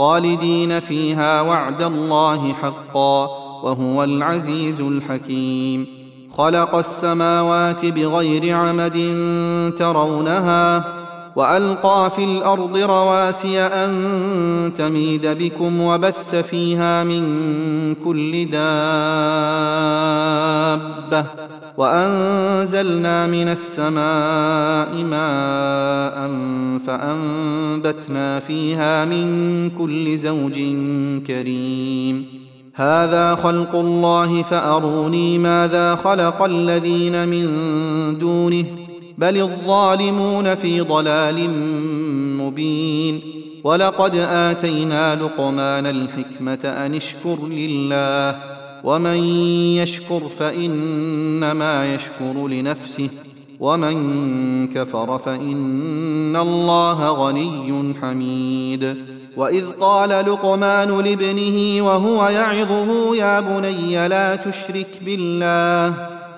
خالدين فيها وعد الله حقا وهو العزيز الحكيم. خلق السماوات بغير عمد ترونها وألقى في الأرض رواسي أن تميد بكم وبث فيها من كل دابة وأنزلنا من السماء ماء فأنبتنا فيها من كل زوج كريم. هذا خلق الله فأروني ماذا خلق الذين من دونه بل الظالمون في ضلال مبين. ولقد آتينا لقمان الحكمة أن اشكر لله ومن يشكر فإنما يشكر لنفسه ومن كفر فإن الله غني حميد. وإذ قال لقمان لابنه وهو يعظه يا بني لا تشرك بالله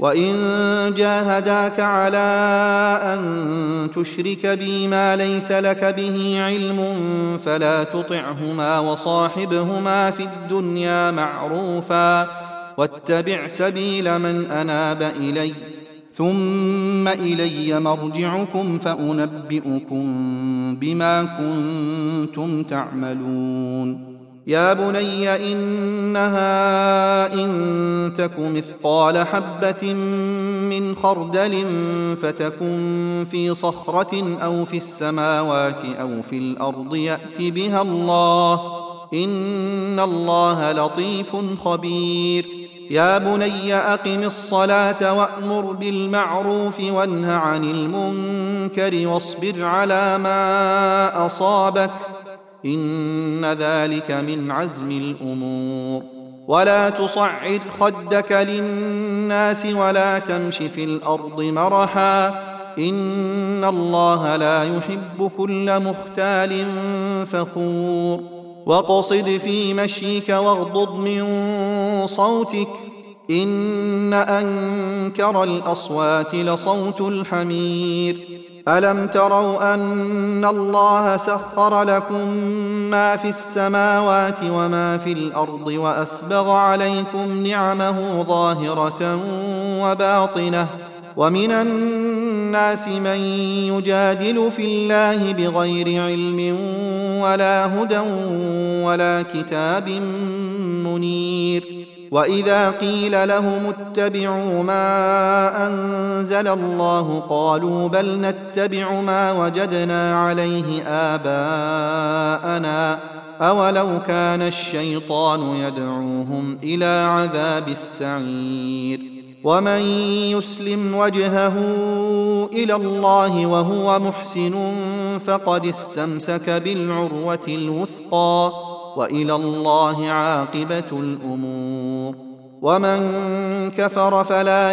وان جاهداك على ان تشرك بي ما ليس لك به علم فلا تطعهما وصاحبهما في الدنيا معروفا واتبع سبيل من اناب الي. ثم الي مرجعكم فانبئكم بما كنتم تعملون. يا بني إنها إن تك مثقال حبة من خردل فتكن في صخرة أو في السماوات أو في الأرض يأت بها الله. إن الله لطيف خبير. يا بني أقم الصلاة وأمر بالمعروف وانه عن المنكر واصبر على ما أصابك. إن ذلك من عزم الأمور. ولا تصعر خدك للناس ولا تمش في الأرض مرحا. إن الله لا يحب كل مختال فخور. واقصد في مشيك واغضض من صوتك. إن أنكر الأصوات لصوت الحمير. ألم تروا أن الله سخر لكم ما في السماوات وما في الأرض وأسبغ عليكم نعمه ظاهرة وباطنة ومن الناس من يجادل في الله بغير علم ولا هدى ولا كتاب منير وإذا قيل لهم اتبعوا ما أنزل الله قالوا بل نتبع ما وجدنا عليه آباءنا أولو كان الشيطان يدعوهم إلى عذاب السعير ومن يسلم وجهه إلى الله وهو محسن فقد استمسك بالعروة الوثقى وإلى الله عاقبة الأمور ومن كفر فلا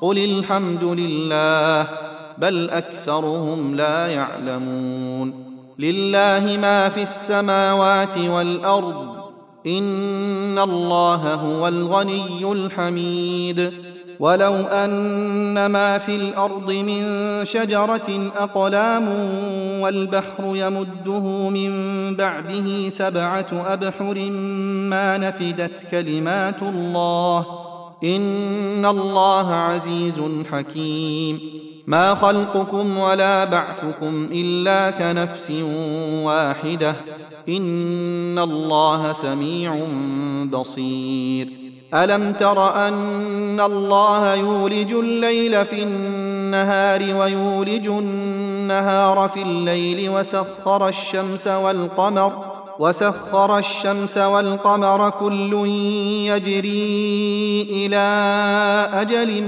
قل الحمد لله بل اكثرهم لا يعلمون لله ما في السماوات والارض ان الله هو الغني الحميد ولو ان ما في الأرض من شجره اقلام والبحر يمده من بعده سبعه ابحر ما نفدت كلمات الله إن الله عزيز حكيم. ما خلقكم ولا بعثكم إلا كنفس واحدة. إن الله سميع بصير. ألم تر أن الله يولج الليل في النهار ويولج النهار في الليل وسخر الشمس والقمر وسخر الشمس والقمر كل يجري إلى أجل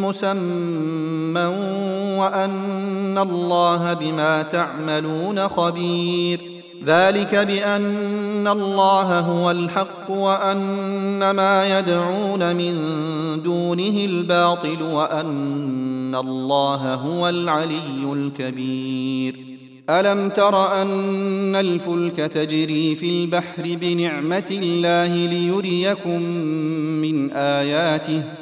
مسمى وأن الله بما تعملون خبير. ذلك بأن الله هو الحق وأن ما يدعون من دونه الباطل وأن الله هو العلي الكبير. ألم تر أن الفلك تجري في البحر بنعمة الله ليريكم من آياته؟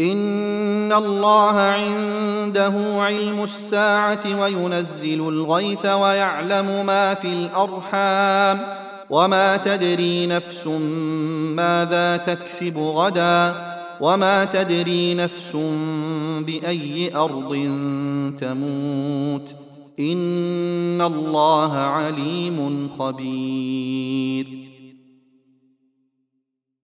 إن الله عنده علم الساعة وينزل الغيث ويعلم ما في الأرحام وما تدري نفس ماذا تكسب غدا وما تدري نفس بأي أرض تموت إن الله عليم خبير